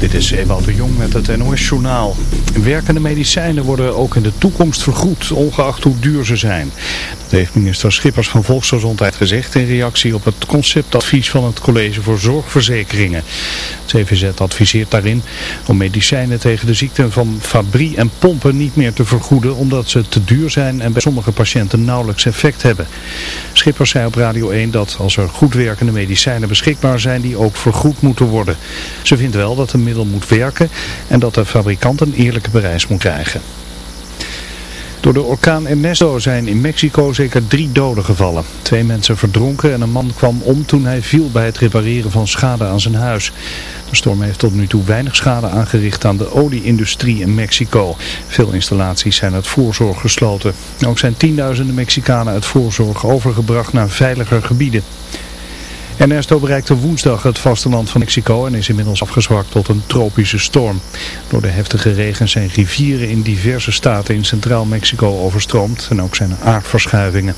Dit is Ewout de Jong met het NOS-journaal. Werkende medicijnen worden ook in de toekomst vergoed, ongeacht hoe duur ze zijn. Dat heeft minister Schippers van Volksgezondheid gezegd in reactie op het conceptadvies van het College voor Zorgverzekeringen. Het CVZ adviseert daarin om medicijnen tegen de ziekten van fabrie en pompen niet meer te vergoeden, omdat ze te duur zijn en bij sommige patiënten nauwelijks effect hebben. Schippers zei op Radio 1 dat als er goed werkende medicijnen beschikbaar zijn, die ook vergoed moeten worden. Ze vindt wel dat een moet werken en dat de fabrikant een eerlijke prijs moet krijgen. Door de orkaan Ernesto zijn in Mexico zeker drie doden gevallen. Twee mensen verdronken en een man kwam om toen hij viel bij het repareren van schade aan zijn huis. De storm heeft tot nu toe weinig schade aangericht aan de olieindustrie in Mexico. Veel installaties zijn uit voorzorg gesloten. Ook zijn tienduizenden Mexicanen uit voorzorg overgebracht naar veiliger gebieden. Ernesto bereikte woensdag het vasteland van Mexico en is inmiddels afgezwakt tot een tropische storm. Door de heftige regen zijn rivieren in diverse staten in Centraal Mexico overstroomd en ook zijn er aardverschuivingen.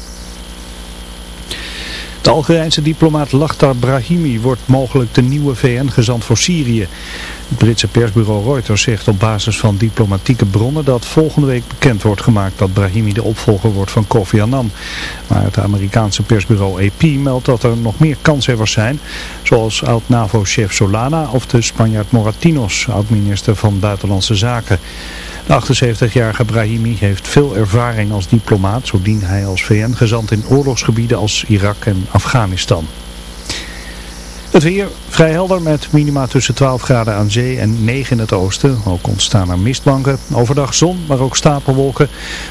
De Algerijnse diplomaat Lachtar Brahimi wordt mogelijk de nieuwe VN-gezant voor Syrië. Het Britse persbureau Reuters zegt op basis van diplomatieke bronnen dat volgende week bekend wordt gemaakt dat Brahimi de opvolger wordt van Kofi Annan. Maar het Amerikaanse persbureau AP meldt dat er nog meer kanshebbers zijn, zoals oud-NAVO-chef Solana of de Spanjaard Moratinos, oud-minister van Buitenlandse Zaken. De 78-jarige Brahimi heeft veel ervaring als diplomaat, zo dient hij als VN-gezant in oorlogsgebieden als Irak en Afghanistan. Het weer vrij helder met minima tussen 12 graden aan zee en 9 in het oosten. Ook ontstaan er mistbanken. Overdag zon, maar ook stapelwolken.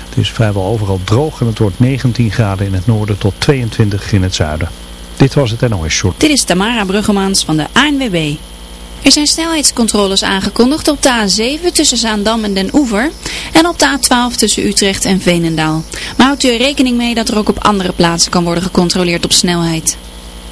Het is vrijwel overal droog en het wordt 19 graden in het noorden tot 22 in het zuiden. Dit was het NOS Short. Dit is Tamara Bruggemans van de ANWB. Er zijn snelheidscontroles aangekondigd op de A7 tussen Zaandam en Den Oever en op de A12 tussen Utrecht en Veenendaal. Maar houdt u er rekening mee dat er ook op andere plaatsen kan worden gecontroleerd op snelheid.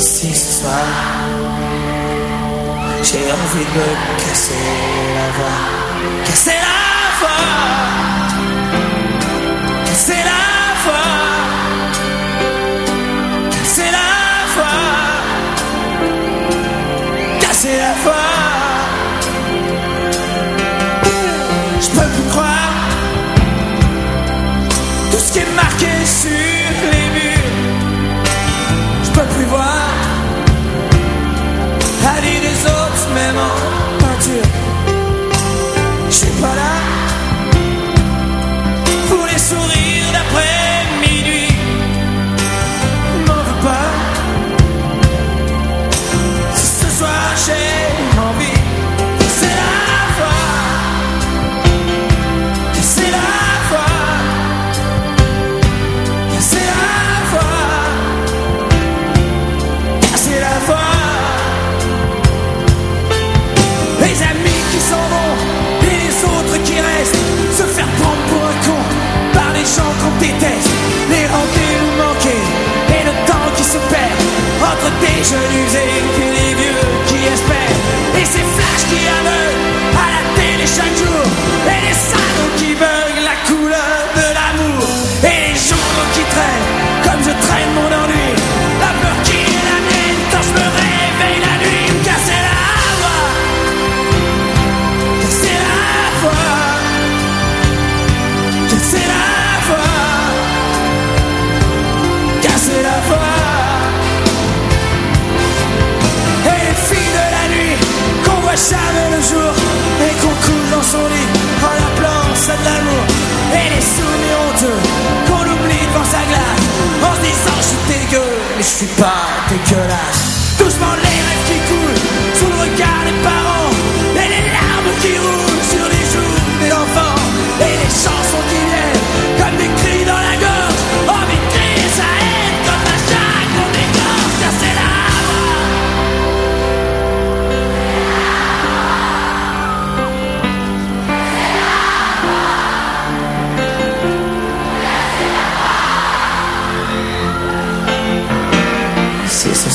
Si ce soir, j'ai envie de me casser la voix. Casser la voix. Casser la voix. Casser la voix. Casser la voix. Je peux plus croire tout ce qui est marqué sur les them on. arrepentirte. me suis pas dégueulasse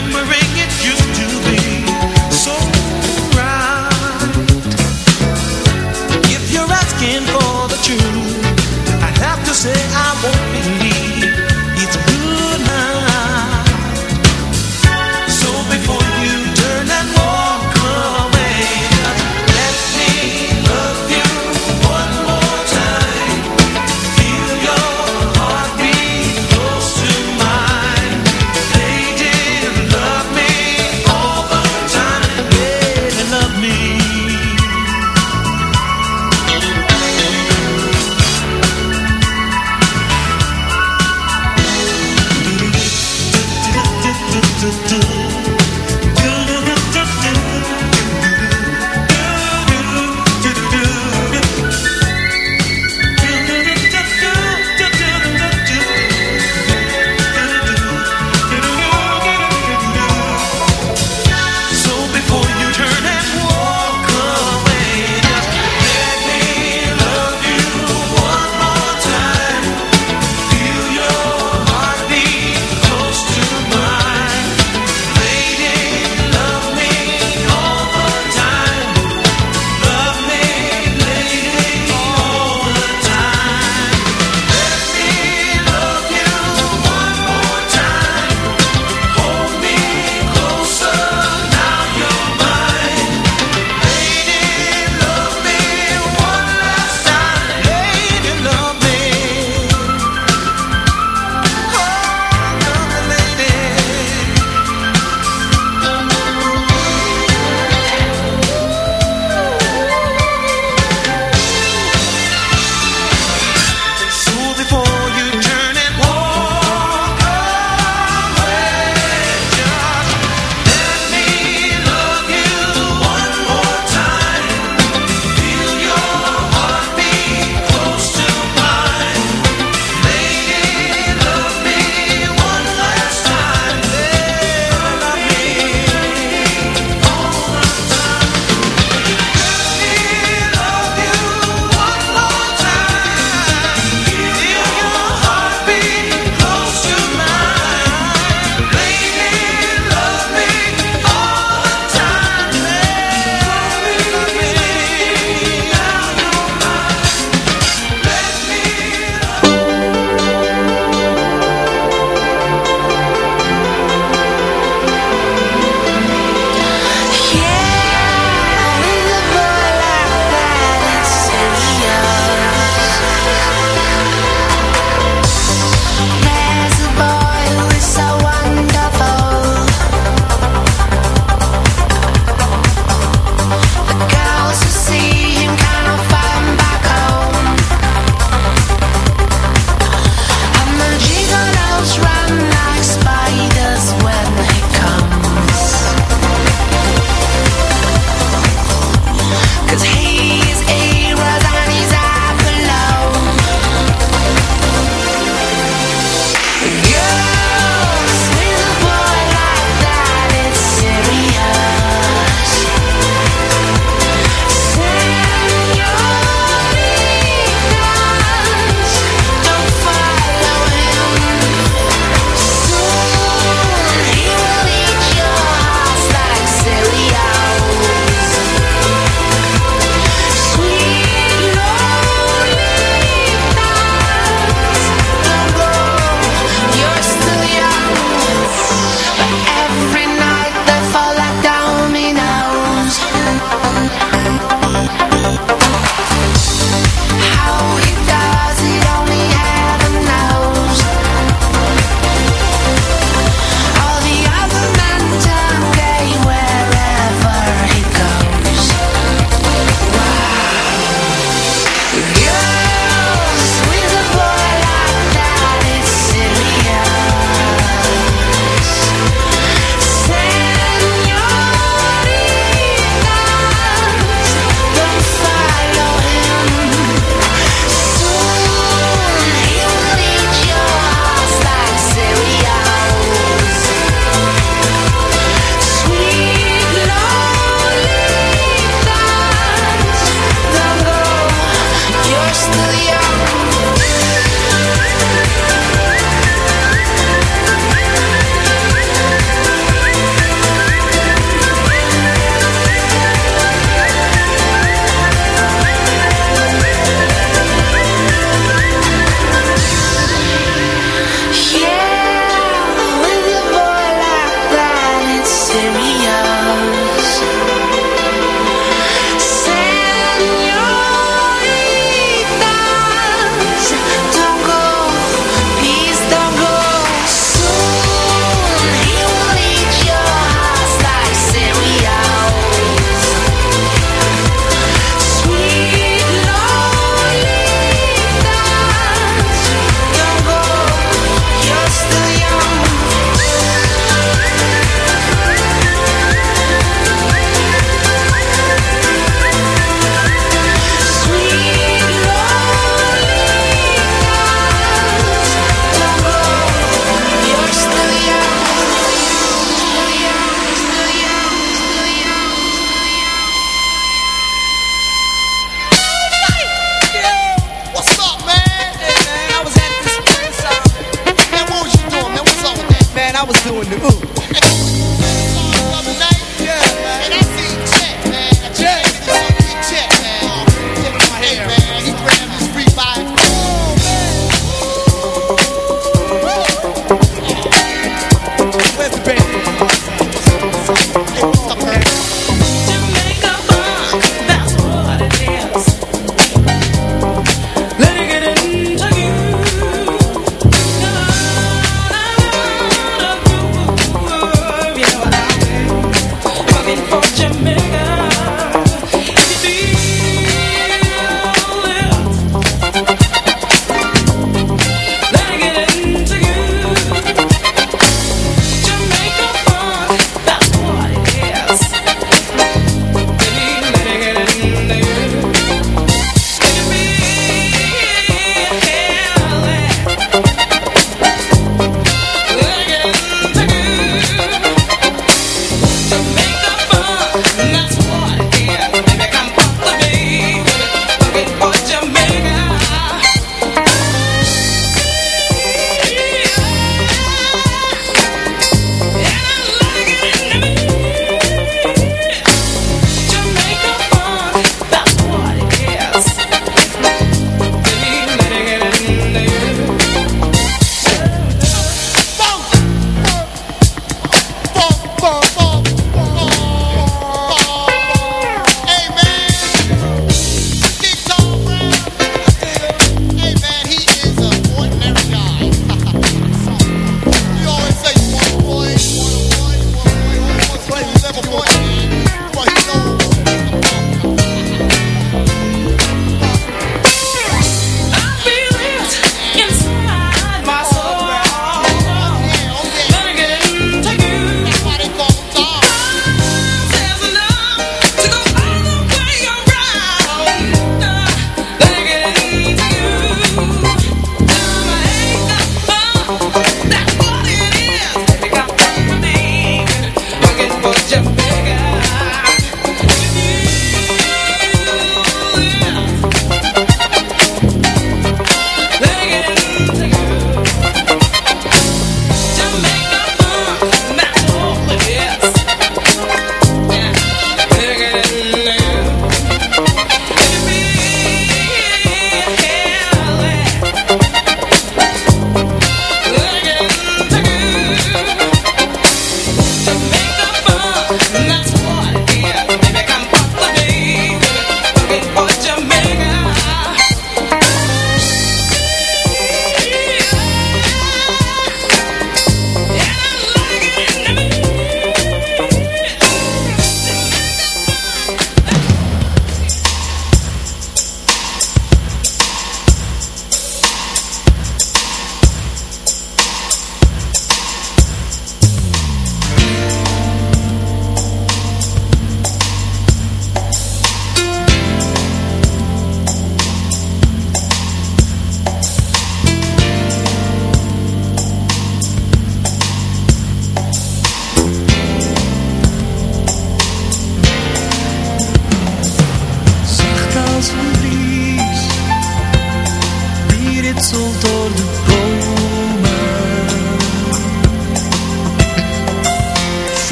remembering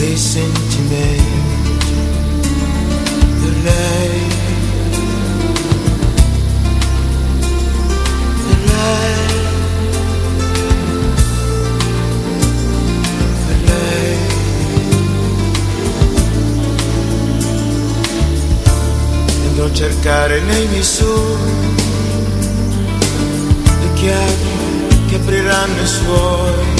dei sentimenti per lei, per lei, per lei. Andrò a cercare nei miei le chiavi che apriranno i suoi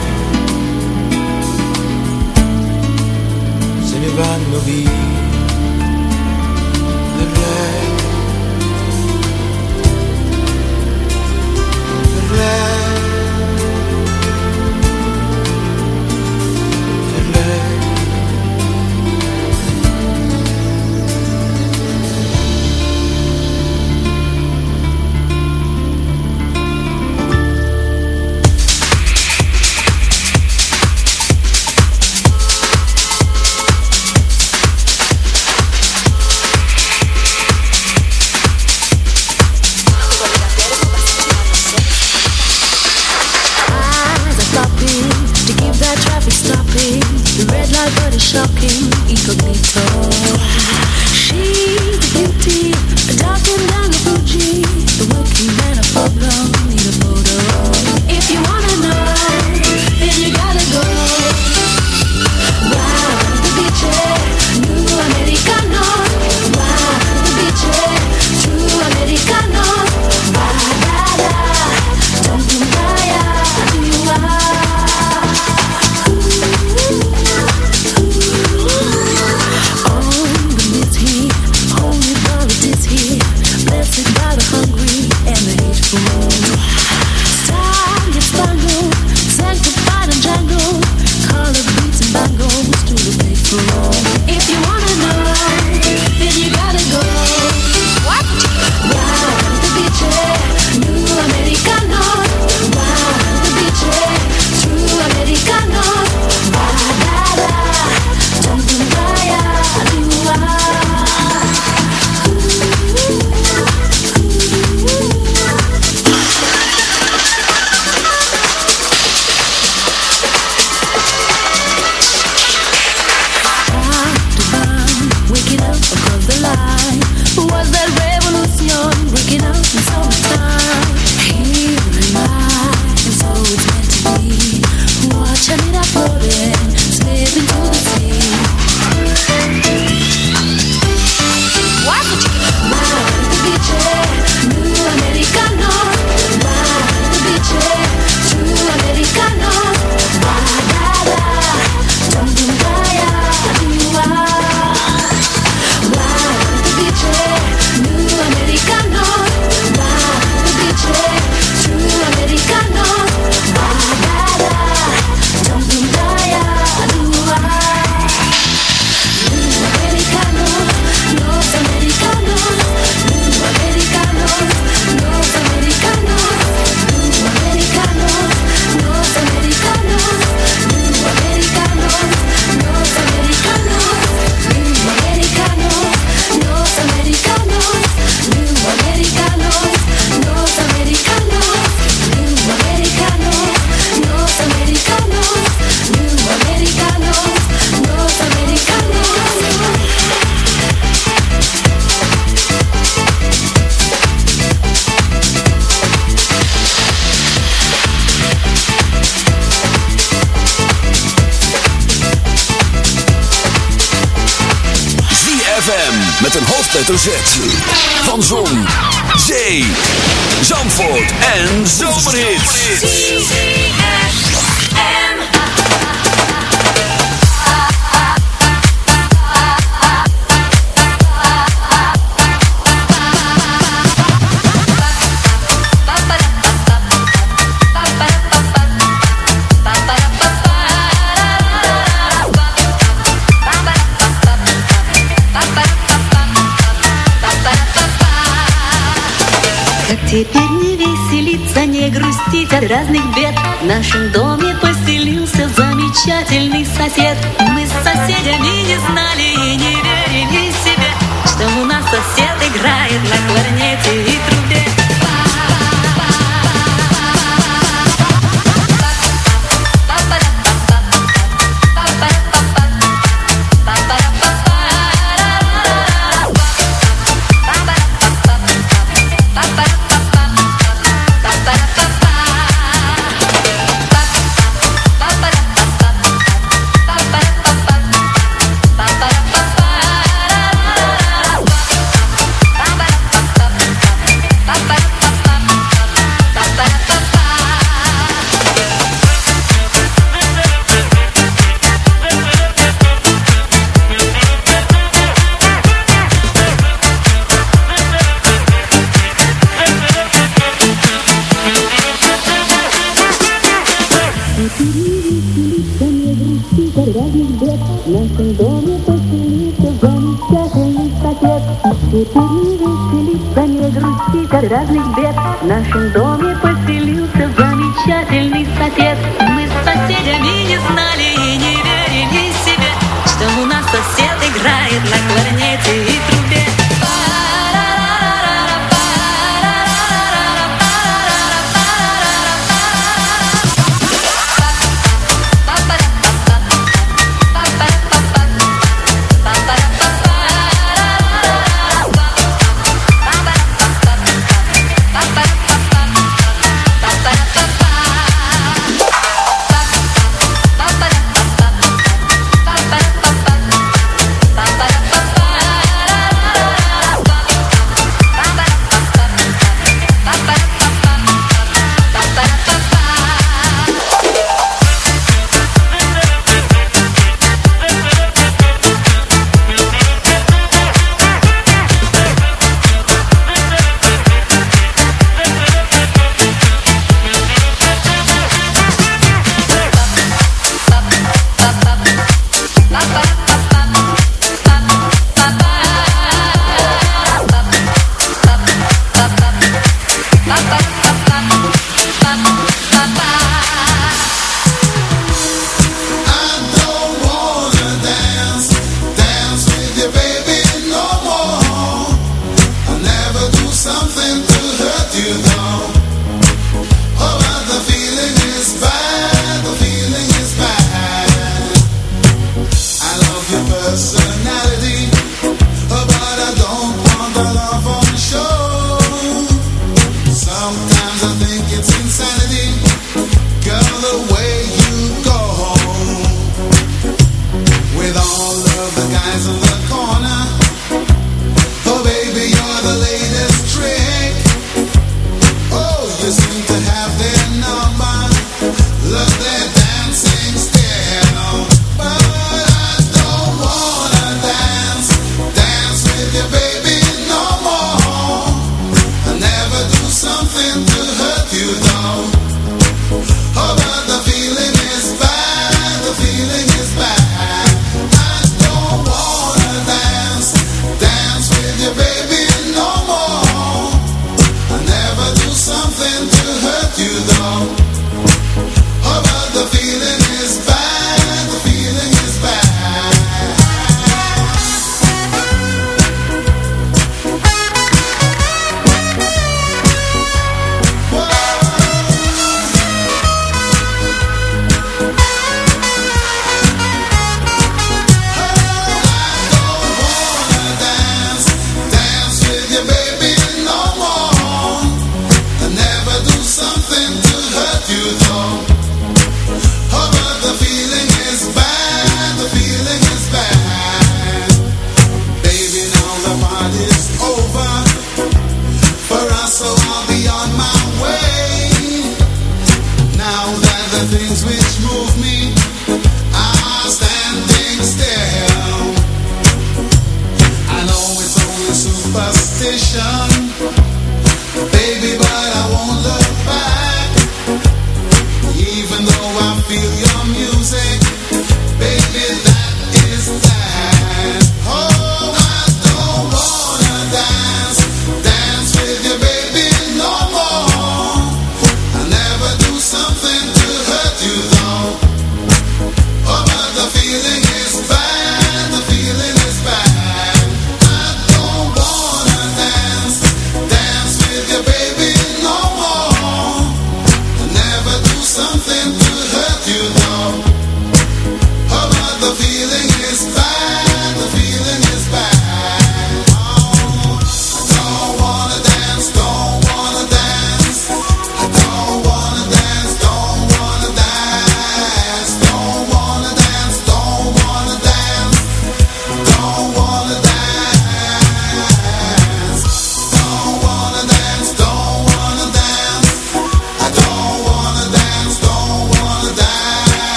vanno via 大声的